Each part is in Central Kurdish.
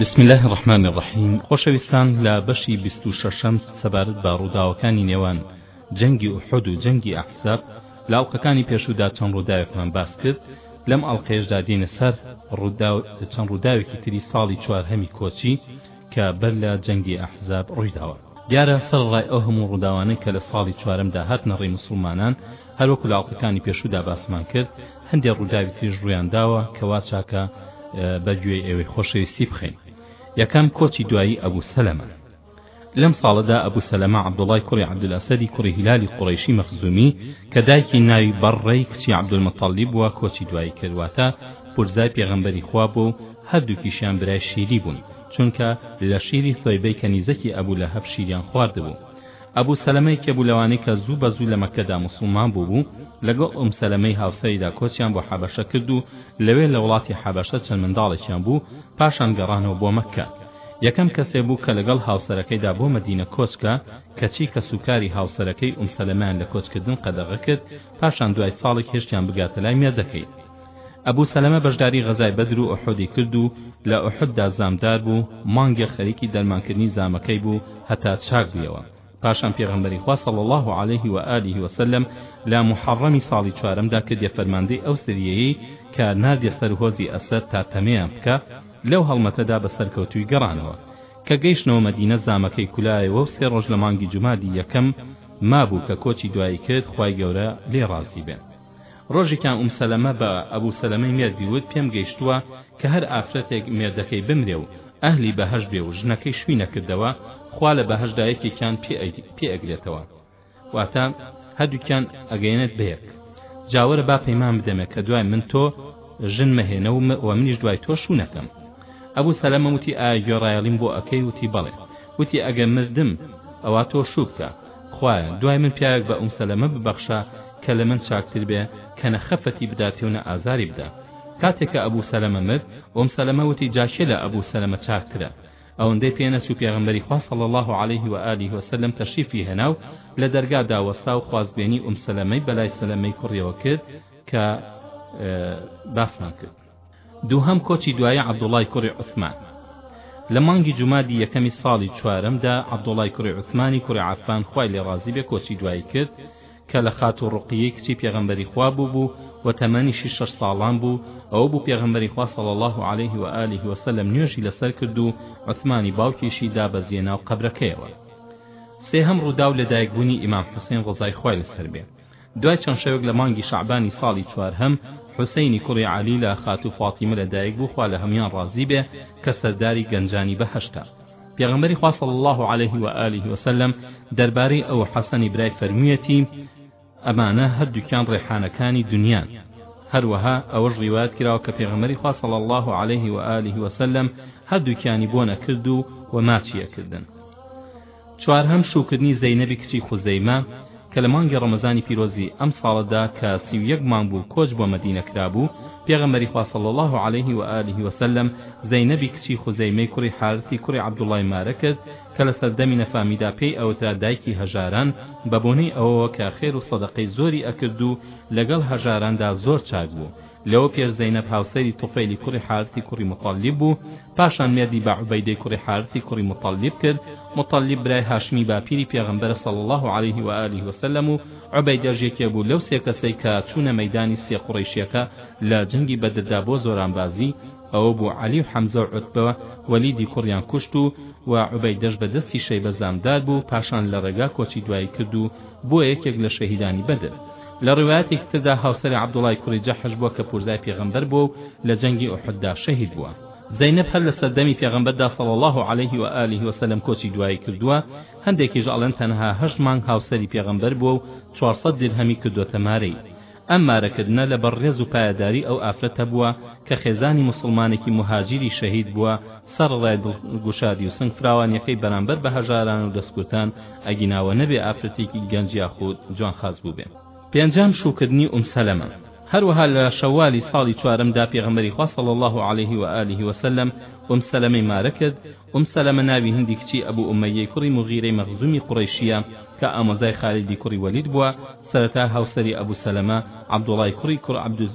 بسم الله الرحمن الرحیم خۆشەویستان لە بەشی بیست و شەشەم سەبارەت بە ڕووداوەکانی نێوان جەنگی ئوحود و جەنگی ئەحزاب لە ئەڵلقەکانی پێشودا چەند ڕووداوێکمان باس کرد لەم ئەڵلقەیەشدا دێنە سەر ڕووداو چەند ڕووداوێکی تری ساڵی چوارهەمی کۆچی کە بەر لە جەنگی ئەحزاب ڕوویداوە دیارە سەرەڕای ئەو هەموو ڕووداوانەی کە لە ساڵی چوارەمدا هاتنە ڕێی موسڵمانان، هەروەکو لە ئەڵقەکانی پێشوودا باسمان کرد، هەندێ ڕووداوی تریش ڕوویان داوە کە وا چاکە بە گوێی ئێوەی خۆشەویستی بخەین. یەکەم، کۆچی دوایی ئەبوو سەلەمە. لەم ساڵەدا ئەبوو سەلەمە عەبدوڵڵای کوڕی عەبدولئەسەدی کوڕی هیلالی قوڕەیشی مەخزوومی کە دایکی ناوی بەڕڕەی کچی عەبدولمەتەڵیب بووە کۆچی دوایی کرد، واتە پورزای پێغەمبەری خوا بووە و هەردووکیشیان برای شیری بوون. چونکە لە شیری سۆیبەی کەنیزەکی ئەبو لەهەب شیریان خواردبوو ئەبو سەلەمە یەکێ بوو لەوانەی کە زوو بە زوو لە مەککەدا موسڵمان بووبوو لەگەڵ ئوم سەلەمەی هاوسەریدا کۆچیان بۆ حەبەشە کرد و لەوێ لە وڵاتی حەبەشە چەند منداڵێکیان بوو پاشان گەڕانەوە بۆ مەککە یەکەم کەسێ بوو کە لەگەڵ هاوسەرەکەیدا بۆ مەدینە کۆچکە کەچی کەسوکاری هاوسەرەکەی ئوم سەلەمەیان لە کۆچکردن قەدەغە کرد پاشان دوای ساڵێک هێشتیان بگاتە لای مێردەکەی ئەبو سەلەمە بەشداری غەزای بەدر و ئوحودی کرد و لە ئوحوددا زامدار بوو، مانگێک خەریکی دەرمانکردنی زامەکەی بوو هەتا چاک بوویەوە، پاشان پێغەمبەری خوا صلی اللە علیه و آله و سلم لە موحەڕەمی ساڵی چوارەمدا کردیە فەرماندەی ئەو سریەیەی کە ناردیە سەر هۆزی ئەسەد تا تەمێیان بکا، لەو هەڵمەتەدا بە سەرکەوتووی گەڕانەوە. کە گەیشتنەوە مەدینە زامەکەی کولایەوە و سێ ڕۆژ لە مانگی جومادی یەکەم مابوو کە کۆچی دوایی کرد خوای گەورە لێی ڕازی بێ. ڕۆژێکیان ئوم سەلەمە بە ئەبو سەلەمەی مێردی وت پێم گەیشتووە کە هەر ئافرەتێک مێردەکەی بمرێ و ئەهلی بەهەشت بێ و ژنەکەی شووی نەکردەوە خوا لە بەهەشتدا یەکێکیان پێ ئەگرێتەوە واتە هەردووکیان ئەگەیەنێت بەیەک جاوەرە با پەیمان بدەمێ کە دوای من تۆ ژن مەهێنە و منیش دوای تۆ شوو نەکەم ئەبوو سەلەمە وتی ئایا گوێڕایەڵیم بۆ ئەکەی وتی بەڵێ وتی ئەگەر مردم ئەوە تۆ شوو بکە خوایە دوای من پیاوێک بە ئوم سەلەمە ببەخشە کە لە من چاکتر بێ کە نە خەفەتی بداتێ و نە ئازاری بدا کاتێک کە ئەبوو سەلەمە مرد ئوم سەلەمە وتی جا کێ لە ئەبوو سەلەمە چاکترە ئەوەندەی پێ نەچوو پێغەمبەری خوا صلی الله علیه و آله و سلم تەشریفی هێنا و لە دەرگادا وەستا و خوازبێنی ئوم سەلەمەی بەلای سەلەمەی کوڕیەوە کرد کە باسمان کرد دووهەم کۆچی دوایی عەبدوڵای کوڕی عوسمان، لە مانگی جومادی یەکەمی ساڵی چوارەمدا عەبدوڵای کوڕی عوسمانی کوڕی عەفان خوای لێ ڕازی بێ کۆچی دوایی کرد کە لە خاتوو ڕوقیەی کچی پێغەمبەری خوا بووبوو و تەمەنیشی شەش ساڵان بوو ئەوە بوو پێغەمبەری خوا صلی اللە علیه و آله و سلم نوێژی لەسەر کرد و عوسمانی باوکیشی دابەزیە ناو قەبرەکەیەوە سێهەم ڕووداو لەدایکبوونی ئیمام حوسێن ڕەزای خوای لەسەر بێ دوای چەند شەوێک لە مانگی شەعبانی ساڵی چوارهەم، حوسەینی کوڕی عەلی لە خاتوو فاتیمە لە دایک بوو خوا لە هەموان ڕازی بێ کە سەرداری گەنجانی بەهەشتە. پێغەمبەری خوا صلی اللە علیه و آله و سلم دەربارەی ئەو حەسەنی برای فەرموویەتی، ئەمانە هەردووکیان ڕێحانەکانی دونیان. هەروەها ئەوەش ڕیوایەت کراوە کە پێغەمبەری خوا صلی اللە علیه و آله و سلم هەردووکیانی بۆن ئەکرد و وە ماچی ئەکردن. چوارهەم شووکردنی زەینەبی کچی خوزەیمە کە لە مانگی ڕەمەزانی پیرۆزی ئەم ساڵەدا کە سی و یەک مانگ بوو کۆچ بۆ مەدینە کرابوو پێغەمبەری خوا صلی الله علیه و آله و سلم زەینەبی کچی خوزەیمەی کوڕی حارثی کوڕی عەبدوڵڵای مارە کرد کە لە سەردەمی نەفامیدا پێی ئەوترا دایکی هەژاران بە بۆنەی ئەوەوە کە خێر و سەدەقەی زۆری ئەکرد و لەگەڵ هەژاراندا زۆر چاک بوو لەوە پێش زەینەب هاوسەری توفەیلی کوڕی حارثی کوڕی موتەڵیب بوو، پاشان مێردی بە عوبەیدەی کوڕی حارثی کوڕی موتەڵیب کرد، موتەڵیب برای هاشمی باپیری پێغەمبەرە صلی اللە علیه و آله و سلم و عوبەیدەش یەکێک بوو لەو سێ کەسەی کە چوونە مەیدانی سێ قوڕەیشیەکە لە جەنگی بەدردا بۆ زۆرانبازی، ئەوە بوو عەلی و حەمزە و عوتبە وەلیدی کوڕیان کوشت و و عوبەیدەش بە دەستی شەیبە زامدار بوو پاشان لە ڕێگا کۆچی دوایی کرد و بووە یەکێک لە شەهیدانی بەدر لە ڕیوایەتێکی تردا هاوسەری عەبدوڵای کوڕی جەحش بووە کە پورزای پێغەمبەر بووە و لە جەنگی ئوحوددا شەهید بووە زەینەب هەر لە سەردەمی پێغەمبەردا صلی الله علیه و آله و سلم کۆچی دوایی کردووە هەندێکیش ئەڵێن تەنها هەشت مانگ هاوسەری پێغەمبەر بووە و چوار سەد دیرهەمی کردۆتە مارەی ئەم مارەکردنە لە بەر ڕێز و پایەداری ئەو ئافرەتە بووە کە خێزانی موسڵمانێکی موهاجیری شەهید بووە سەڕەڕای دڵگوشادی و سنگ فراوانیەکەی بەرامبەر بە هەژاران و دەستکورتان ئەگینا وە نەبێ ئافرەتێکی گەنج یاخود جوانخاس بووبێ. پێنجەم، شووکردنی ئوم سەلەمە. هەروەها لە شەوالی ساڵی چوارەمدا پێغەمبەری خوا صلی اللە علیه و آله و سلم ئوم سەلەمەی مارە کرد، ئوم سەلەمە ناوی هندی کچی ئەبو ئومەیەی کوڕی موغیرەی مەخزومی قوڕەیشییە کە ئامۆزای خالیدی کوڕی وەلید بووە، سەرەتا هاوسەری ئەبو سەلەمە، عەبدوڵای کوڕی کوڕ عەبدو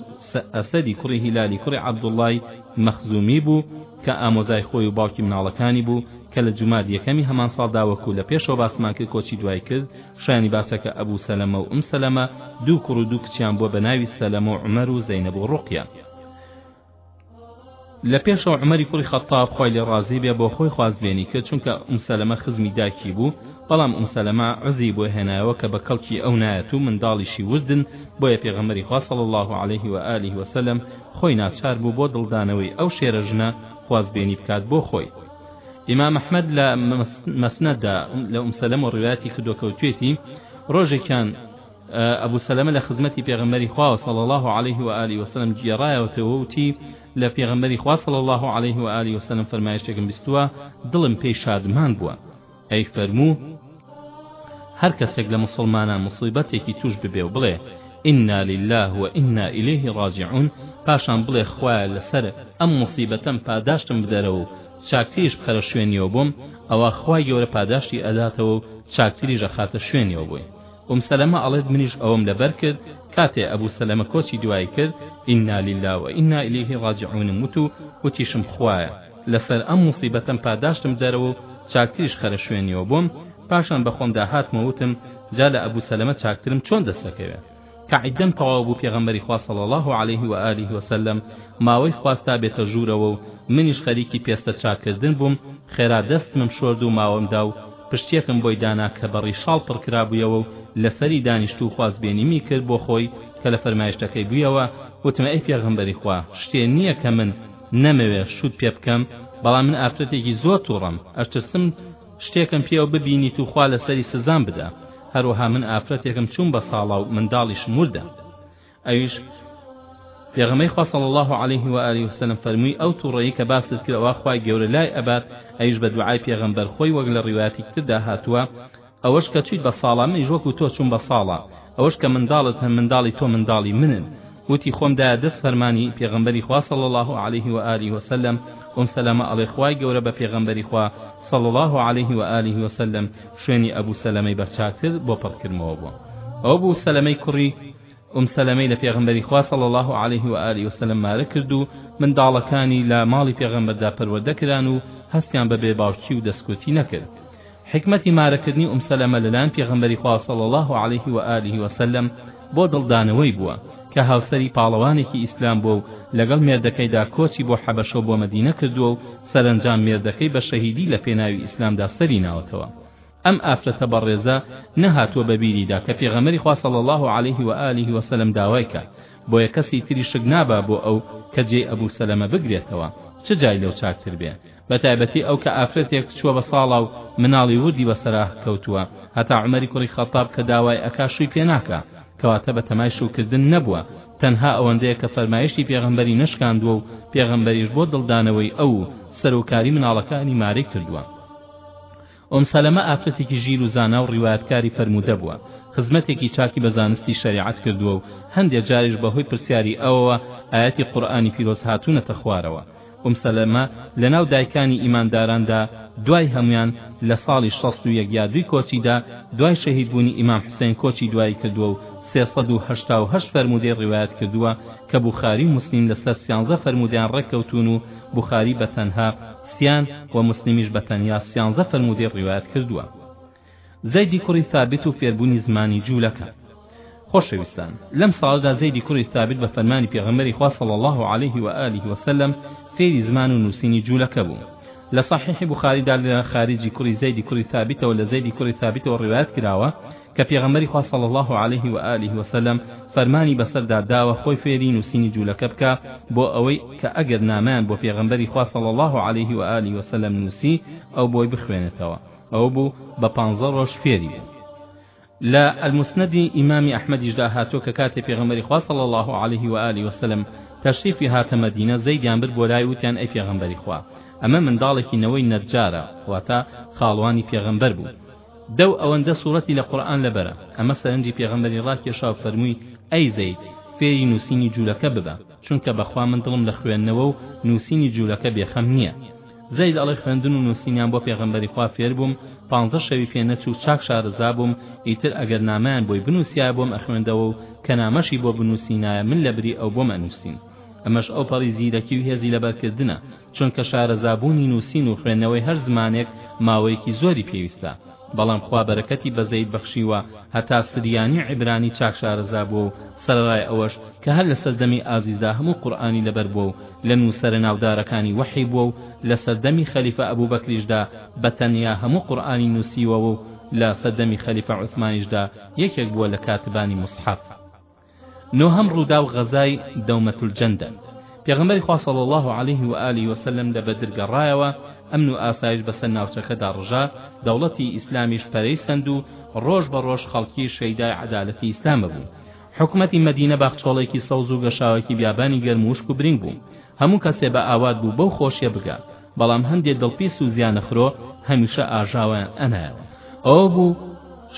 ئەسەدی کوڕی هیلالی کوڕی عەبدوڵای مەخزومی بوو کە ئامۆزای خۆی و باوکی مناڵەکانی بوو کە لە جوماد یەکەمی هەمان ساڵدا وەکو لە پێشەوە باسمان کرد کۆچی دوای کرد، شایانی باسە کە ئەبو سەلەمە و ئوم سەلەمە دوو کوڕ و دوو کچیان بووە بە ناوی سەلەمە و عومەر و زەینەب و ڕوقیە. لە پێشەوە عومەری کوڕی خەتتاب خوای لێ ڕازی بێ بۆ خۆی خوازبێنی کرد چونکە ئوم سەلەمە خزمی دایکی بوو بەڵام ئوم سەلەمە عوزری بۆ هێنایەوە کە بە کەڵکی ئەو نایەت و منداڵیشی وردن بۆیە پێغەمبەری خوا صلی الله علیه و آله و سلم خۆی ناچار بوو بۆ دڵدانەوەی ئەو شێرە ژنە خوازبێنی بکات بۆ خۆی ئیمام ئەحمەد لە مسنددا لە ئوم سەلەمەوە ڕوایەتی کردووە کەوتوێتی ڕۆژێکیان ئەبو سەلەمە لە خزمەتی پێغەمبەری خوا صلی الله علیه و آله وسلم گێڕایەوەتەوە وتی لە پێغەمبەری خوا صلی الله علیه و آله وسلم فەرمایشتێکم بیستووە دڵم پێی شادمان بووە ئەی فەرموو هەر کەسێک لە مسلمانان مصیبەتێکی توش ببێ و بڵێ ئینا لله و ئینا ئیلیه ڕاجعون پاشان بڵێ خوایە لەسەر ئەم مصیبەتەم پاداشتم بدەرەوە و چاکتریش بخەرە شوێنیەوە بۆم ئەوە خوای گەورە پاداشتی ئەداتەوە و چاکتریش ئەخاتە شوێنیەوە بۆی ئوم سەلەمە ئەڵێت منیش ئەوەم لەبەر کرد کاتێ ئەبو سەلەمە کۆچی دوایی کرد ئینا للە و ئینا ئیلیه ڕاجعونم وت و وتیشم خوایە لەسەر ئەم موسیبەتەم پاداشتم دەرەوە و چاکتریش خەرە شوێنیەوە بۆم پاشان بەخۆمدا هاتمەوە وتم جا لە ئەبو سەلەمە چاکترم چۆن دەست دەکەوێ کە عیدەم تەواو بوو پێغەمبەری خوا صلی الله علیه و آله و سلم ماوەی خواست تا بێتە ژوورەوە و منیش خەریکی پێستە چاککردن بووم خێرا دەستمم شۆرد و ماوەمدا و پشتێکم بۆی دانا کە بە ڕیشاڵ پڕ کرابوویەوە و لەسەری دانیشت و خوازبێنیمی کرد بۆ خۆی کە لە فەرمایشتەکەی بوویەوە، وتم ئەی پێغەمبەری خوا شتێ نییە کە من نەمەوێ شووت پێ بکەم، بەڵام من ئافرەتێکی زۆر تووڕەم، ئەشترسم شتێکم پێوە ببینیت و خوا لەسەری سزام بدا، هەروەها من ئافرەتێکم چووم بە ساڵا و منداڵیشم وردە. ئەویش پێغەمەی خوا صلی الله علیه و آله وسلم فەرمووی ئەو توڕەیی کە باست کرد ئەوە خوای گەورە لای ئەبات ئەویش بە دوعای پێغەمبەر خۆی وەک لە ڕیوایەتی تردا هاتووە ئەوەش کە چیت بە ساڵە منیش وەکو تۆ چوم بە ساڵە ئەوەش کە منداڵت هەم منداڵی تۆ منداڵی منن وتی خۆم دایە دەست فەرمانی پێغەمبەری خوا صلی الله علیه و آله وسلم ئەم سەلەمە ئەڵێ خوای گەورە بە پێغەمبەری خوا صلی الله علیه و آله وسلم شوێنی ئەبو سەلەمەی بەرچاکرد بۆ پڕکردمەوە بووە ئەو بوو سەلەمەی کوڕی ئوم سەلەمەی لە پێغەمبەری خوا صلی اللە علیه و آله و سلم مارە کرد و منداڵەکانی لە ماڵی پێغەمبەردا پەروەردە کران و هەستیان بە بێ باوکی و دەستکوتی نەکرد حکمەتی مارەکردنی ئوم سەلەمە لەلایەن پێغەمبەری خوا صلی اللە علیه و آله و سلم بۆ دڵدانەوەی بووە کە هاوسەری پاڵەوانێکی ئیسلام بووە و لەگەڵ مێردەکەیدا کۆچی بۆ حەبەشە و بۆ مەدینە کردووە و سەرەنجام مێردەکەی بە شەهیدی لە پێناوی ئیسلامدا سەری ناوەتەوە ئەم ئافرەتە بەڕێزە نەهاتووە بەبیریدا کە پێغەمبەری خوا صلی اللە علیه و آله و سلم داوای کا بۆیە کەسی تری شک نابا بۆ ئەو کە جێی ئەبو سەلەمە بگرێتەوە چ جای لەو چاکتر بێ بەتایبەتی ئەو کە ئافرەتێک چووە بە ساڵا و مناڵی وردی بەسەرا کەوتووە هەتا عومەری کوڕی خەتاب کە داوای ئەکا شووی پێ ناکا کەواتە بە تەمای شووکردن نەبووە تەنها ئەوەندەیە کە فەرمایشتی پێغەمبەری نەشکاندووە و پێغەمبەریش بۆ دڵدانەوەی ئەو سەرۆکاری مناڵەکانی مارەی کردووە ئوم سەلەمە ئافرەتێکی ژیر و زانا و ڕیوایەتکاری فەرموودە بووە، خزمەتێکی چاکی بە زانستی شەریعەت کردووە و هەندێ جاریش بە هۆی پرسیاری ئەوەوە ئایەتی قورئانی پیرۆز هاتوونەتە خوارەوە. ئوم سەلەمە لە ناو دایکانی ئیمانداراندا دوای هەموویان لە ساڵی شەست و یەک یا دووی کۆچیدا دوای شەهید بوونی ئیمام حوسەین کۆچی دوایی کردووە و سێ سەد و هەشتا و هەشت فەرموودەی ڕیوایەت کردووە کە بوخاری و موسلیم لە سەر سیانزە فەرموودەیان ڕێک کەوتوون و بوخاری بە تەنها سیان وە موسلیمیش بە تەنیا سیانزە فەرموودەی ڕیوایەت کردووە زەیدی کوڕی ثابت و فێربوونی زمانی جوولەکە خۆشەویستان لەم ساڵەدا زەیدی کوڕی ثابت بە فەرمانی پێغەمبەری خوا صلی الله علیه و آله و سلم فێری زمان و نووسینی جوولەکە بوو لە صحیح بخاریدا لە خاریجی کوڕی زەیدی کوڕی ثابتەوە لە زەیدی کوڕی ثابتەوە ڕیوایەت کراوە کە پێغەمبەری خوا صلی اللە علیه و آله و سلم فەرمانی بەسەردا داوە خۆی فێری نووسینی جوولەکە بکا بۆ ئەوەی کە ئەگەر نامەیان بۆ پێغەمبەری خوا صلی اللە علیه و آله و سلم نووسی ئەو بۆی بخوێنێتەوە ئەوە بوو بە پانزە ڕۆژ فێری بوو لە المسندی ئیمامی ئەحمەدیشدا هاتووە کە کاتێ پێغەمبەری خوا صلی اللە علیه و آله و سلم تەشریفی هاتە مەدینە زەیدیان برد بۆ لای وتیان ئەی پێغەمبەری خوا ئەمە منداڵێکی نەوەی نەجارە واتە خاڵوانی پێغەمبەر بوو دە و ئەوەندە سوڕەتی لە قورئان لەبەرە، ئەمە سەرنجی پێغەمبەری ڕاکێشا و فەرمووی، ئەی زەید، فێری نووسینی جوولەکە ببە، چونکە بەخوا من دڵم لە خوێندنەوە و نووسینی جوولەکە بێخەم نییە. زەید ئەڵێ خوێندن و نووسینیان بۆ پێغەمبەری خوا فێر بووم، پانزە شەوی پێ نەچوو چاک شارەزا بووم، ئیتر ئەگەر نامەیان بۆی بنووسیایە بۆم ئەخوێندەوە و کە نامەشی بۆ بنووسینایە من لەبری ئەو بۆم ئەنووسین. ئەمەش ئەوپەڕی زیرەکی و هێزی لەبەرکردنە. چونکە شارەزابوونی نووسین و خوێندنەوەی هەر زمانێک ماوەیەکی زۆری پێویستە، بەڵام خوا بەرەکەتی بە زەید بەخشیوە هەتا سریانی عیبرانی چاک شارەزا بووە و سەرەڕای ئەوەش کە هەر لە سەردەمی ئازیزدا هەموو قورئانی لەبەر بووە و لە نووسەرە ناودارەکانی وەحی بووە و لە سەردەمی خەلیفە ئەبوبەکریشدا بە تەنیا هەموو قورئانی نووسیوە و لە سەردەمی خەلیفە عوسمانیشدا یەکێک بووە لە کاتبانی موسحەف. نۆهەم ڕووداو غەزای دەومەت الجەندەل، پێغەمبەری خوا صلی اللە علیه و آله و سلم لە بەدر گەڕایەوە، ئەمن و ئاسایش بەسەر ناوچەکەدا ڕژا، دەوڵەتی ئیسلامیش پەرەی سەند و ڕۆژ بە ڕۆژ خەڵکیش شەیدای عەدالەتی ئیسلام ئەبوو. حکومەتی مەدینە باخچۆڵێکی سەوز و گەشاوەکی بیابانی گەرم و وشک و برینگ بوو، هەموو کەسێ بە ئاوات بوو بەو خۆشیە بگا، بەڵام هەندێ دڵپیس و زیانەخرۆ هەمیشە ئاژاوەیان ئەنایەوە ئەوە بوو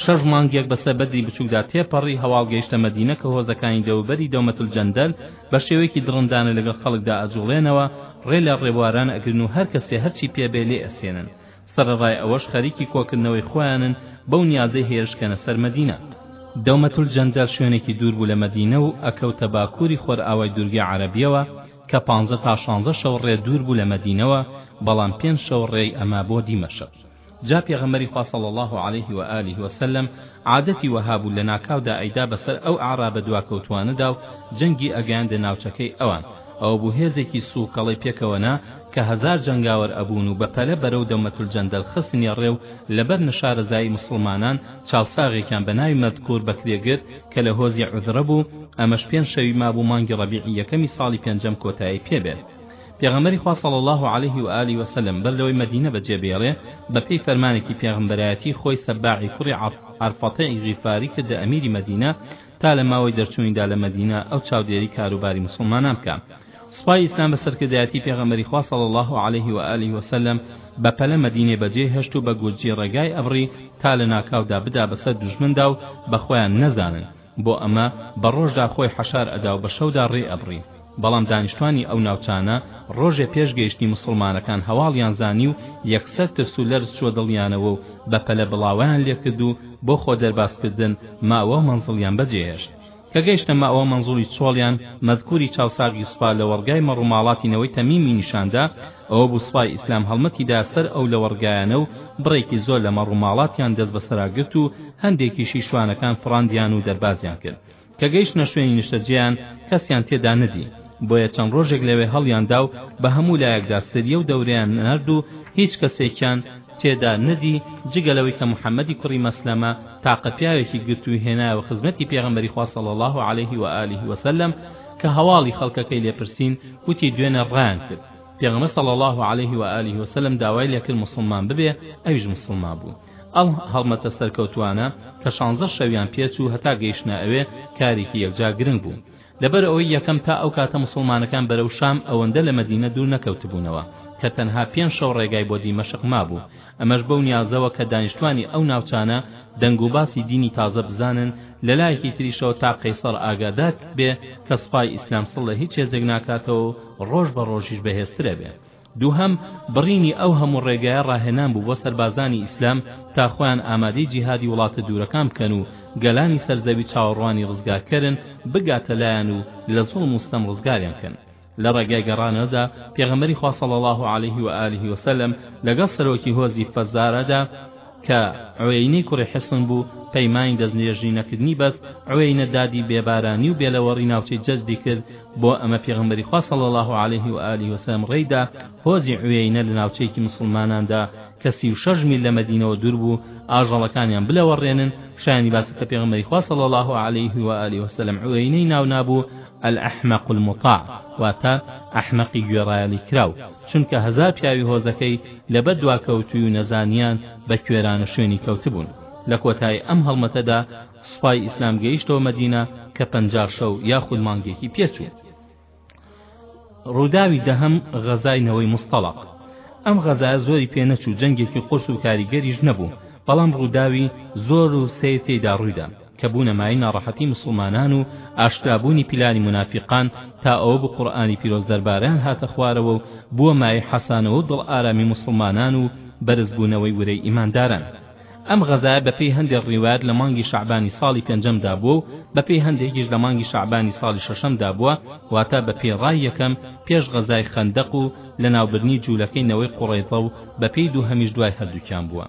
شەش مانگێک بەسەر بەدری بچووکدا تێپەڕی هەواڵ گەیشتە مەدینە کە هۆزەکانی دەوروبەری دەومەتول جەندەل بە شێوەیەکی دڕندانە لەگەڵ خەڵکدا ئەجوڵێنەوە ڕێ لە ڕێبواران ئەگرن و هەر کەسێ هەرچی پێ بێ لێ ئەسێنن سەرەڕای ئەوەش خەریکی کۆکردنەوەی خۆیانن بەو نیازەی هێرشکەنە سەر مەدینە دەومەتول جەندەل شوێنێکی دوور بوو لە مەدینە و ئەکەوتە باکووری خۆرئاوای دوورگەی عەرەبییەوە کە پانزە تا شانزە شەو ڕێ دوور بوو لە مەدینەوە بەڵام پێنج شەو ڕێی ئەما بۆ دیمەشق جا پێغەمبەری خوا صلی اللە علیه و آله و سلم عادەتی وەها بوو لەناکاودا ئەیدا بەسەر ئەو ئەعرابە دواکەوتوانەدا و جەنگی ئەگەیاندە ناوچەکەی ئەوان ئەوە بوو هێزێکی سووکەڵەی پێکەوە نا کە هەزار جەنگاوەر ئەبوون و بەپەلە بەرەو دەومەتول جەندەل خستنیە ڕێ و لەبەر نەشارەزایی موسڵمانان چاوساغێکیان بەناوی مەدکور بەکرێ گرت کە لە هۆزی عوذرە بوو ئەمەش پێنج شەوی مابوو مانگی ڕەبیعی یەکەمی ساڵی پێنجەم کۆتایی پێ بێ پێغەمبەری خوا صلی الله علیه و آله و سلم بەر لەوەی مەدینە بەجێ بێڵێ بەپێی فەرمانێکی پێغەمبەرایەتی خۆی سەباعی کوڕی عەرفەتەی غیفاری کردە ئەمیری مەدینە تا لە ماوەی دەرچوونیدا لە مەدینە ئەو چاودێری کاروباری موسڵمانان بکا سوپای ئیسلام بە سەرکردایەتی پێغەمبەری خوا صلی الله علیه و آله و سلم بە پەلە مەدینەی بەجێ هێشت و بە گورجی ڕێگای ئەبڕی تا لە ناکاودا بدا بەسەر دوژمندا و بە خۆیان نەزانن بۆ ئەمە بە ڕۆژدا خۆی حەشار ئەدا و بە شەودا ڕێ ئەبڕی بەڵام دانیشتوانی ئەو ناوچانە ڕۆژێ پێش گەیشتنی مسلمانەکان هەواڵیان زانی و یەکسەر ترس و لەرز چووە دڵیانەوە و بە پەلە بڵاوەیان لێکرد و بۆ خۆ دەربازکردن ماوە و مەنزڵیان بەجێهێشت کە گەیشتە مەئوە مەنزوری چۆڵیان مەزکوری چاوساغی سوپا لەوەڕگای مەڕوماڵاتی نەوەی تەمیمی نیشاندا، ئەوە بوو سوپای ئیسلام هەڵمەتی دا سەر ئەو لەوەڕگایانە و بڕێکی زۆر لە مەڕوماڵاتیان دەست بەسەرا گرت و هەندێکیشی شوانەکان فڕاندیان و دەربازیان کرد کە گەیشتنە شوێنی نیشتەجێیان کەسیان تێدا نەدی بۆیە چەند ڕۆژێک لەوێ هەڵیاندا و بە هەموو لایەکدا سریە و دەورەیان نارد و هیچ کەسێکیان تێدا ندی جگە لەوەی کە محمدی کوڕی مەسلەمە تاقە پیاوێکی گرت و هێنایەوە خزمەتی پێغەمبەری خوا صلی اللە علیه و آله و سلم کە هەواڵی خەڵکەکەی لێ پرسین وتی دوێنێ ڕایان کرد پێغەمبەر صلی اللە علیه و آله و سلم داوای لێ کرد موسڵمان ببێ ئەویش موسڵما بوو ئەو هەڵمەتە سەرکەوتووانە کە شانزە شەویان پێچوو هەتا گەیشتنە ئەوێ کارێکی یەکجار گرنگ بوو لەبەر ئەوەی یەکەم تا ئەو کاتە موسڵمانەکان بەرەو شام ئەوەندە لە مەدینە دوور نەکەوتبوونەوە کە تەنها پێنج شەو ڕێگای بۆ دیمەشق مابوو ئەمەش بەو نیازەوە کە دانیشتوانی ئەو ناوچانە دەنگ و باسی دینی تازە بزانن لە لایەکی تریشەوە تا قەیسەڕ ئاگادار بێ کە سوپای ئیسلام سڵ لە هیچ هێزێک ناکاتەوە و ڕۆژ بە ڕۆژیش بەهێزترەبێ دووهەم، بڕینی ئەو هەموو ڕێگایە ڕاهێنان بوو بۆ سەربازانی ئیسلام تا خۆیان ئامادەی جیهادی وڵاتە دوورەکان بکەن و گەلانی سەر زەوی چاوەڕوانی ڕزگارکەرن بگاتە لایان و لە زوڵم و ستەم ڕزگاریان کەن لە ڕێگای گەڕانەوەدا پێغەمبەری خوا صلی الله علیه و آله و سلم لەگەڵ سەرۆکی هۆزی فەزارەدا کە عوێینەی کوڕی حسن بوو پەیمانی دەستنوێژی نەکردنی بەست عوێینە دادی بێبارانی و بێلەوەڕی ناوچەی جەجدی کرد بۆ ئەمە پێغەمبەری خوا صلی الله علیه و آله و سلم ڕێی دا هۆزی عویینە لە ناوچەیەکی موسڵماناندا کە سی و شەش میل لە مەدینەوە دوور بوو ئاژەڵەکانیان بلەوەڕێنن شایانی باسە کە پێغەمبەری خوا صلی الله علیه و آله و سلم عویینەی ناو نابوو الاحمق المطاع واتە ئەحمەقی گوێڕایەڵی کراو چونکە هەزار پیاوی هۆزەکەی لەبەر دواکەوتوی و نەزانیان بە کوێرانە شوێنی کەوتبوون لە کۆتایی ئەم هەڵمەتەدا سوپای ئیسلام گەیشتەوە مەدینە کە پەنجا شەو یاخود مانگێکی پێچوو ڕووداوی دەهەم غەزای نەوەی مستەڵق ئەم غەزایە زۆری پێ نەچوو جەنگێکی قورس و کاریگەریش نەبوو بەڵام ڕووداوی زۆر و سیر تێدا ڕوویدا کە بوونە مای ناڕەحەتی مسلمانان و ئاشکرابوونی پیلانی منافقان تا ئەوە بوو قورئانی پیرۆز دەربارەیان هاتە خوارەوە و بووە مای حەسانەوە و دڵ ئارامی مسلمانان و بەرزبوونەوەی ورەی ئیمانداران ئەم غەزایە بە پێی هەندێک ڕیوایەت لە مانگی شەعبانی ساڵی پێنجەم دا بووە و بە پێی هەندێکیش لە مانگی شەعبانی ساڵی شەشەم دا بووە واتە بە پێی ڕای یەکەم پێش غەزای خەندەق و لە ناوبردنی جوولەکەی نەوەی قوڕەیزە و بە پێی دووهەمیش دوای هەردووکیان بووە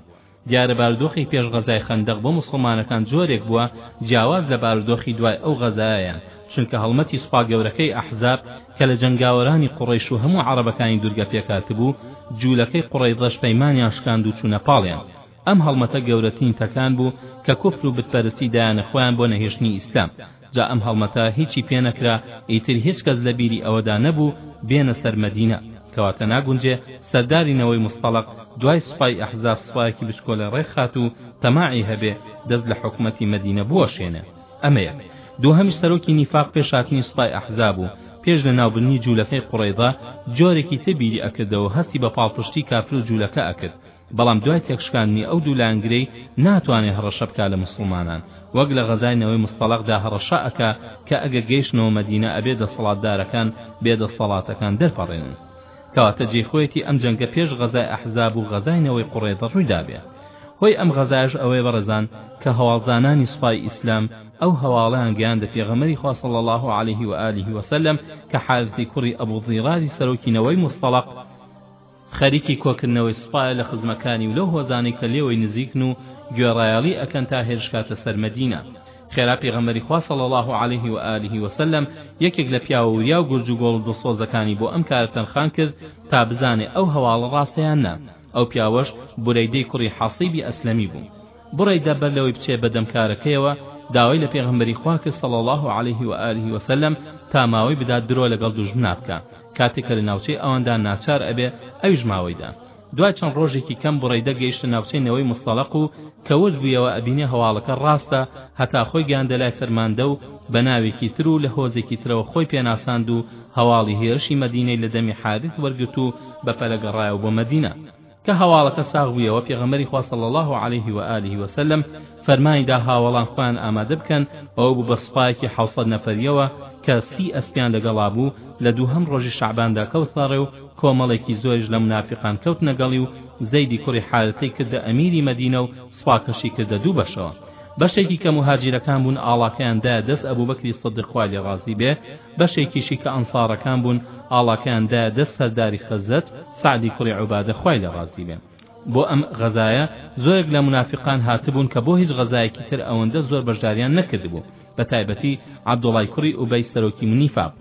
دیارە بارودۆخی پێش غەزای خەندەق بۆ موسڵمانەکان جۆرێک بووە جیاواز لە بارودۆخی دوای ئەو غەزایە یان چونکە هەڵمەتی سوپا گەورەکەی ئەحزاب کە لە جەنگاوەرانی قوڕەیش و هەموو عەڕەبەکانی دوورگە پێکهاتبوو، جوولەکەی قوڕەیضەش پەیمانیان شکاند و چوونە پاڵیان. ئەم هەڵمەتە گەورەترین تەکان بوو کە کوفر و بتپەرستی دایانە خۆیان بۆ نەهێشتنی ئیسلام. جا ئەم هەڵمەتە هیچی پێ نەکرا، ئیتر هیچ کەس لە بیری ئەوەدا نەبوو بێنە سەر مەدینە. کەواتە ناگونجێ سەرداری نەوەی موستەڵق دوای سوپای ئەحزاب سوپایەکی بچکۆلە ڕێکخات و تەماعی هەبێ دەست لە حکومەتی مەدینە بوەشێنێ. ئەمە یەک، دووهەمیش سەرۆکی نیفاق پێش هاتنی سوپای ئەحزاب و پێش لە ناو بردنی جولەکەی قوڕەیضە جۆرێکی تر بیری ئەکردەوەو هەستی بە پاڵپشتی کافرو جولەکە ئەکرد بەڵام دوای تێکشکاندنی ئەو دوو لایەنگرەی ناتوانێ هەڕەشە بکا لە موسڵمانان وەک لە غەزای نەوەی مستەڵەق دا هەڕەشە ئەکا کە ئەگە گەیشتنەوە مەدینە ئەبێ دەسەڵاتدارەکان بێ دەسەڵاتەکان دەرپەڕێنن کەواتە جێی خۆیەتی ئەم جەنگە پێش غەزای ئەحزاب و غەزای نەوەی قوڕێزە ڕوویدابێ هۆی ئەم غەزایەش ئەوەیە بەڕێزان کە هەواڵدانانی سوپای ئیسلام ئەو هەواڵەیان گەیاندە پێغەمبەری خوا صلی اللە علیه و آله و سلم کە حارثی کوڕی ئەبو ضیراری سەرۆکی نەوەی مستەڵق خەریکی کۆکردنەوەی سوپایە لە خزمەکانی و لەو هۆزانەی کە لێوەی نزیکن و گوێڕایەڵی ئەکەن تا هێرشکاتە سەر مەدینە خێرا پێغەمبەری خوا صلی اللە علیه و آله و سلم یەکێک لە پیاوە وریا و گورج و گۆڵ و دڵسۆزەکانی بۆ ئەم کارە تەرخان کرد تا بزانێ ئەو هەواڵە ڕاستە یان نا ئەو پیاوەش بورەیدەی کوڕی حەصیبی ئەسلەمی بوو بڕەیدە بەر لەوەی بچێ بەدەم کارەکەیەوە داوای لە پێغەمبەری خوا کرد صلی اللە علیه و آله و سلم تا ماوەی بدات درۆ لەگەڵ دوژمنا بکا کاتێک کە لە ناوچەی ئەواندا ناچار ئەبێ ئەویش ماوەیدا دوای چەند ڕۆژێکی کەم بوڕەیدە گەیشتە ناوچەی نەوەی مستەڵەق و کە ورد بوویەوە ئەبینێ هەواڵەکە ڕاستە هەتا خۆی گەیاندە لای فەرماندە و بە ناوێکی تر و لە هۆزێکی ترەوە خۆی پێناساند و هەواڵی هێرشی مەدینەی لە دەمی حاریث وەرگرت و بە پەلە گەڕایەوە بۆ مەدینە کە هەواڵەکە ساغ بوویەوە پێغەمبەری خوا صلی اللە علیه و آله و سلم فەرمانی دا هاوەڵان خۆیان ئامادە بکەن و ئەو بوو بە سوپایەکی حەوسەد نەفەرییەوە کە سی ئەسپیان لەگەڵا بوو، لە دووهەم ڕۆژی شەعباندا کەوتنە ڕێ و کۆمەڵێکی زۆریش لە مونافیقان کەوتنە گەڵی و زەیدی کوڕی حارثەی کردە ئەمیری مەدینە و سوپاکەشی کردە دوو بەشەوە. بەشێکی کە موهاجیرەکان بوون ئاڵاکەیان دایە دەست ئەبوبەکری سدیق خوای لێ ڕازی بێ، بەشێکیشی کە ئەنسارەکان بوون ئاڵاکەیان دایە دەست سەرداری خەزرەج سەعدی کوڕی عوبادە خوای لێ ڕازی بێ. بۆ ئەم غەزایە زۆرێک لە مونافیقان هاتبوون کە بۆ هیچ غەزایەکی تر ئەوەندە زۆر بەشداریان نەکردبوو بە تایبەتی عەبدوڵای کوڕی ئوبەی سەرۆکی منیفاق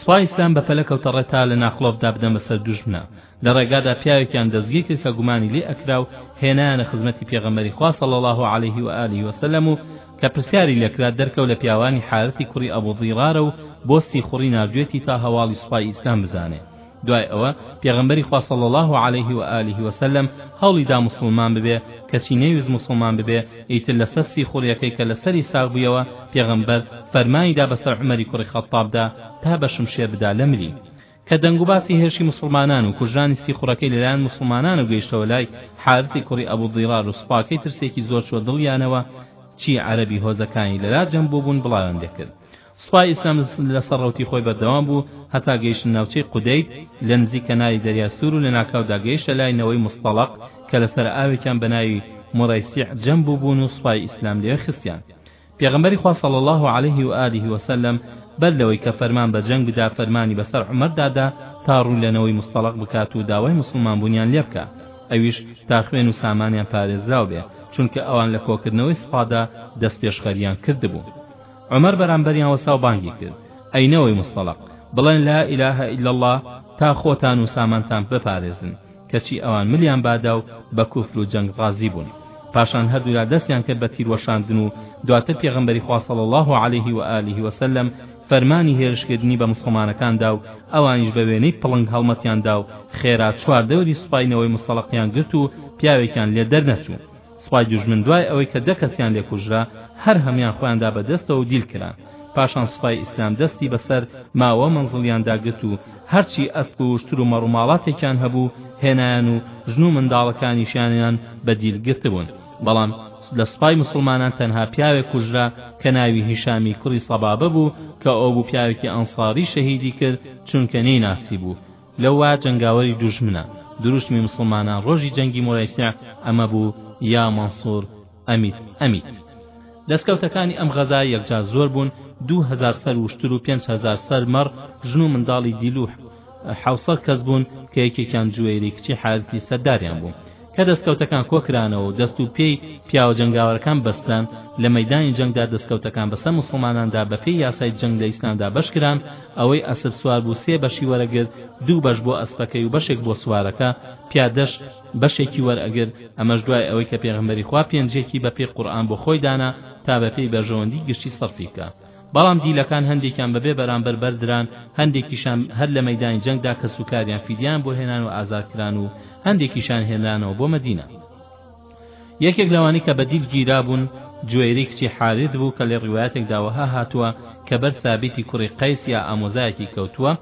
سوپای ئیسلام بە پەلە کەوتە ڕێ تا لە ناخڵۆفدا بدەن بەسەر دوژمنا لە ڕێگادا پیاوێکیان دەستگیر کرد کە گومانی لێ ئەکرا و هێنایانە خزمەتی پێغەمبەری خوا صلی الله علیه و آله و سلم و کە پرسیاری لێکرا دەرکەو لە پیاوانی حارثی کوڕی ئەبو ضیرارە و بۆ سیخوڕی ناردوێتی تا هەواڵی سوپای ئیسلام بزانێ دوای ئەوە پێغەمبەری خوا صلی اللە علیه و آله و سلم هەوڵی دا موسڵمان ببێ کەچی نەیوست موسڵمان ببێ ئیتر لەسەر سیخوڕیەکەی کە لەسەری ساغ بویەوە پێغەمبەر فەرمانی دا بەسەر عومەری کوڕی خەتتاب دا تا بە شمشێر بدا لە ملی کە دەنگوباسی هێرشی موسڵمانان و کوژرانی سیخوڕەکەی لەلایەن موسڵمانانە گەیشتەوە لای حارثی کوڕی ئەبو ضیرار و سوپاکەی ترسێکی زۆر چوە دڵیانەوە چی عەرەبی هۆزەکانی لەلا جەم بوبون بڵاویان لێکرد سوپای ئیسلام لەسەر ڕەوتی خۆی بەردەوام بوو هەتا گەیشتە ناوچەی قودەید لە نزیک کەناری دەریای سوور و لەناکاودا گەیشتە لای نەوەی موستەڵەق کە لەسەر ئاوێکیان بەناوی مورەیسیع جەم بووبوون و سوپای ئیسلام لەوێ خستیان پێغەمبەری خوا صلی اللە علیه و آله و سلم بەر لەوەی کە فەرمان بە جەنگ بدا فەرمانی بەسەر عومەردا دا تا ڕوو لە نەوەی موستەڵەق بکات و داوای موسڵمان بوونیان لێ بکا ئەویش تا خوێن و سامانیان پارێزراو بێ چونکە ئەوان لە کۆکردنەوەی سوپادا دەستپێشخەرییان کردبوو عومەر بەرامبەریان وەستا و بانگی کرد، ئەی نەوەی موستەڵق، بڵێن لا الە الا اللە تا خۆتان و سامانتان بپارێزن، کەچی ئەوان ملیان بادا و بە کوفر و جەنگ ڕازی بوون. پاشان هەردوولا دەستیان کرد بە تیروەشاندن و دواتر پێغەمبەری خوا صلی اللە علیه و آله و سلم فەرمانی هێرشکردنی بە موسڵمانەکان دا و ئەوانیش بە وێنەی پڵنگ هەڵمەتیان دا و خێرا چواردەوری سوپای نەوەی موستەڵقیان گرت و پیاوێکیان لێ دەرنەچوو. سوپای دوژمن دوای ئەوەی کە دە کەسیان لێ کوژرا هەر هەموویان خۆیان دا بە دەستەوە و دیل کران پاشان سوپای ئیسلام دەستی بە سەر ماوە مەنزڵیان دا گرت و هەرچی ئەسپ و وشتر و مەڕوماڵاتێکیان هەبوو هێنایان و ژن و منداڵەکانیشیانیان بە دیل گرتبوون بەڵام لە سوپای مسوڵمانان تەنها پیاوێک کوژرا کە ناوی هیشامی کوڕی سەبابە بوو کە ئەو بوو پیاوێکی ئەنساری شەهیدی کرد چونکە نەیناسیبوو لەو وا جەنگاوەری دوژمنە دروشمی موسڵمانان ڕۆژی جەنگی مورەیسیع ئەمە بوو یا مەنسور ئەمیت ئەمیت. دەسکەوتەکانی ئەم غەزا یەکجار زۆر بوون، دوو هەزار سەر وشتر و پێنج هەزار سەر مەڕ، ژن و منداڵی دیل و حەوسەد کەس بوون کە یەکێکیان جوەیری کچی حارثی سەرداریان بوو. کە دەستکەوتەکان کۆکرانەوە و دەست و پێی پیاوە جەنگاوەرەکان بەستران، لە مەیدانی جەنگدا دەستکەوتەکان بەسەر موسڵماناندا بە پێی یاسای جەنگ لە ئیسلامدا بەشکران، ئەوەی ئەسپ سوار بوو سێ بەشی وەرەگرت، دوو بەش بۆ ئەسپەکەی و بەشێک بۆ سوارەکە، پیادەش بەشێکی وەرئەگرت، ئەمەش دوای ئەوەی کە پێغەمبەری خوا پێنجیەکی بە پێی قورئان بۆ خۆی دانا تا بە پێی بەرژەوەندی گشتی سەرفی بکا. بەڵام دیلەکان هەندێکیان بەبێ بەرامبەر بەردران، هەندێکیشان هەر لە مەیدانی جەنگدا کەسوکاریان فیدیەیان بۆ هێنان و ئازاد کران و هەندێکیشان هێنرانەوە بۆ مەدینە. یەکێک لەوانەی کە بە دیل گیرابوون، جوەیرەی کچی حاریث بوو کە لە ڕیوایەتێکدا وەها هاتووە کە بەر سابیتی کوڕی قەیس یا ئامۆزایەکی کەوتووە،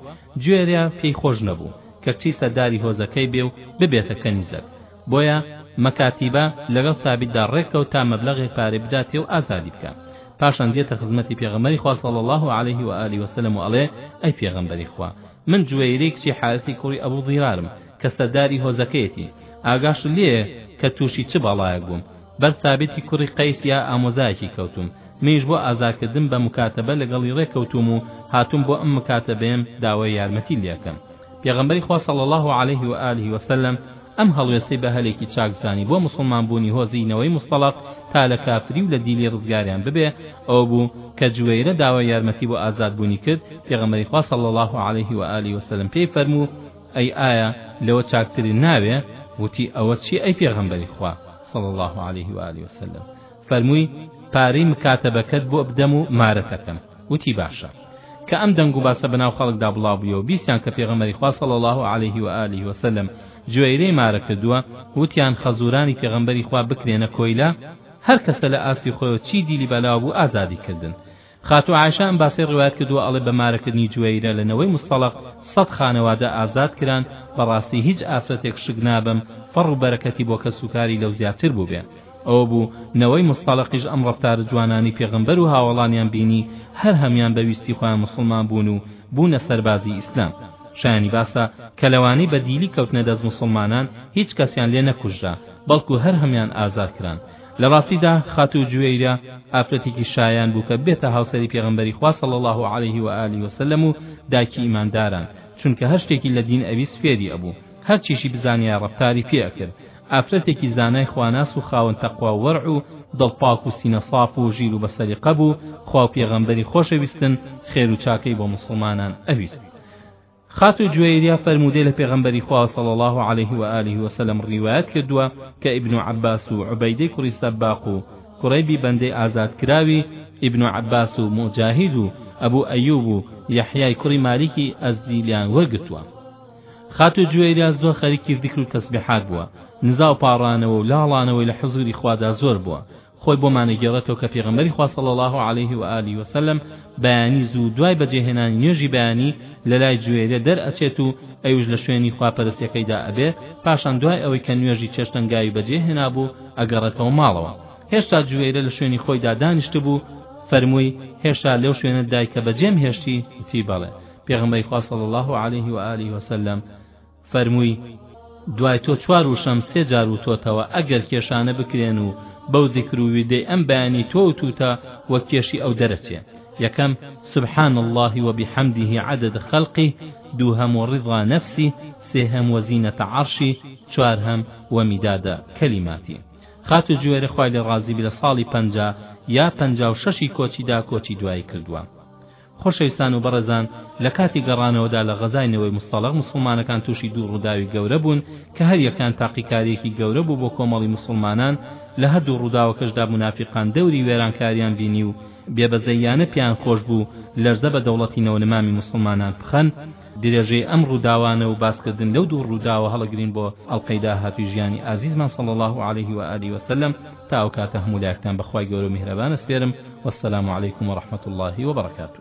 جوێرە پێی خۆش نەبوو کە کچی سەرداری هۆزەکەی بێ و ببێتە کەنیزەک، بۆیە مەکاتیبە لەگەڵ سابیتدا ڕێک کەوت تا مەبلەغێک پارەی بداتێ و ئازادی بکا پاشان دێتە خزمەتی پێغەمبەری خوا صلی اللە علیه و آله و سلم و ئەڵێ ئەی پێغەمبەری خوا من جوەیرەی کچی حارثی کوڕی ئەبو ضیرارم کە سەرداری هۆزەکەیەتی ئاگاش لێیە کە تووشی چ بەڵایەک بووم بەر سابیتی کوڕی قەیس یا ئامۆزایەکی کەوتوم منیش بۆ ئازاکردن بە مکاتەبە لەگەڵی ڕێکەوتوم و هاتوم بۆ ئەم مکاتەبەیەم داوای یارمەتی لێکەم پێغەمبەری خوا صلی اللە علیه و آله و سلم ئەم هەڵوێستەی بە هەلێکی چاک زانی بۆ موسڵمان بوونی هۆزی نەوەی موستەڵەق تا لە کافری و لە دیلی ڕزگاریان ببێ ئەوە بوو کە جوەیرە داوای یارمەتی بۆ ئازاد بوونی کرد پێغەمبەری خوا صلی اللە علیه و آله و سلم پێی فەرموو ئەی ئایا لەوە چاکتری ناوێ وتی ئەوە چی ئەی پێغەمبەری خوا صلی اللە علیه و آله و سلم فەرمووی پارەی مکاتەبەکەت بۆ بدەم و مارەتەکەم وتی باشە کە ئەم دەنگ و باسە بەناو خەڵکدا بڵاوبویەوە بیستیان کە پێغەمبەری خوا صلی اللە علیه و آله و سلم جویرەی مارە کردووە وتیان خەزورانی پێغەمبەری خوا بکرێنە کۆیلە هەر کەسە لە ئاستی خۆیەوە چی دیلی بەلاوە بوو ئازادی کردن خاتو عائشە ئەم باسەی ڕوایەت کردووە ئەڵێ بە مارەکردنی جویرە لە نەوەی مستەڵق سەد خانەوادە ئازاد کران بەڕاستی هیچ ئافرەتێک شک نابەم فەڕ و بەرەکەتی بۆ کەسوکاری لەو زیاتر بووبێ ئەوە بوو نەوەی موستەڵەقیش ئەم ڕەفتارە جوانانەی پێغەمبەر و هاوەڵانیان بینی هەر هەمیان بە ویستی خۆیان موسڵمان بوون و بوونە سەربازی ئیسلام شایانی باسە کە لەوانەی بە دیلی کەوتنە دەست موسڵمانان هیچ کەسیان لێ نەکوژرا بەڵکو هەر هەمیان ئازاد کران لە ڕاستیدا خاتوو جوێیرە ئافرەتێکی شایان بوو کە بێتە هاوسەری پێغەمبەری خوا صلی الله علیه و آله و سلم و دایکی ئیمانداران چونکە هەر شتێکی لە دین ئەویست فێری ئەبوو هەرچیشی بزانیە ڕەفتاری پێ ئەکرد ئافرەتێکی زانای خواناس و خاوەن تەقوا و وەرع و دڵ پاک و سینە ساف و ژیر و بەسەلیقە بوو، خوا و پێغەمبەری خۆشەویستن، خێر و چاکەی بۆ موسڵمانان ئەویست. خاتوو جوەیریە فەرموودەی لە پێغەمبەری خوا صلی اللە علیه و آله و سلم ڕیوایەت کردووە کە ئیبن عەباس و عوبەیدەی کوڕی سەباق و کورەیبی بەندەی ئازادکراوی ئیبن عەباس و موجاهید و ئەبو ئەیوب و یەحیای کوڕی مالیکی ئەزدی لێیان وەرگرتووە. خاتوو جوەیریا زۆر خەریکی زیکر و تەسبیحات بووە، نزا و پاڕانەوە و لاڵانەوەی لە حزووری خوادا زۆر بووە، خۆی بۆمان ئەگێڕێتەوە کە پێغەمبەری خوا صلی اللە علیه و آله و سلم بەیانی زوو دوای بەجێهێنانی نوێژی بەیانی لەلای جوەیرێ دەرئەچێت و ئەویش لە شوێنی خواپەرستیەکەیدا ئەبێت، پاشان دوای ئەوەی کە نوێژی چێشتەنگاوی بەجێهێنابوو ئەگەڕێتەوە ماڵەوە. هێشتا جوەیرە لە شوێنی خۆیدا دانیشتبوو، فەرمووی، هێشتا لەو شوێنەتدای کە بەجێمهێشتی؟ وتی، بەڵێ. پێغەمبەری خوا صلی الله علیه و آله و سلم فەرمووی دوای تۆ چوار وشەم سێ جار وتۆتەوە ئەگەر کێشانە بکرێن و بەو ذکر و ویردەی ئەم بەیانی تۆ وتوتە و کێشی ئەو دەرەچێ یەکەم سبحان الله وبحمده عدد خلقه دووهەم ورضا نفسي سێهەم وزینەتە عەرشی چوارهەم ومیدادە کەلیماتی خاتو جوێرە خوای لە ڕازی بلە ساڵی پەنجا یا پەنجا و شەشی کۆچیدا کۆچی دوایی کردووە خۆشەویستان و بەڕێزان لە کاتی گەڕانەوەدا لە غەزای نەوەی مستەڵەق موسڵمانەکان تووشی دوو ڕووداوی گەورە بوون کە هەر یەکەیان تاقیکارییەکی گەورە بوو بۆ کۆمەڵی موسڵمانان لە هەردوو ڕووداوەکەشدا مونافیقان دەوری وێرانکاریان بینی و بێبەزەییانە پێیان خۆش بوو لەرزە بە دەوڵەتی نەونمامی موسڵمانان بخەن درێژەی ئەم ڕووداوانە و باسکردن لەو دوو ڕووداوە هەڵەگرین بۆ ئەڵقەی داهاتووی ژیانی ئازیزمان صلی اللە علیه و آله وسلم تا ئەو کاتە هەموو لایەکتان بە خوای گەورە و میهرەبان ئەسپێرم، والسلام علیکم و رحمە اللە و برکاته.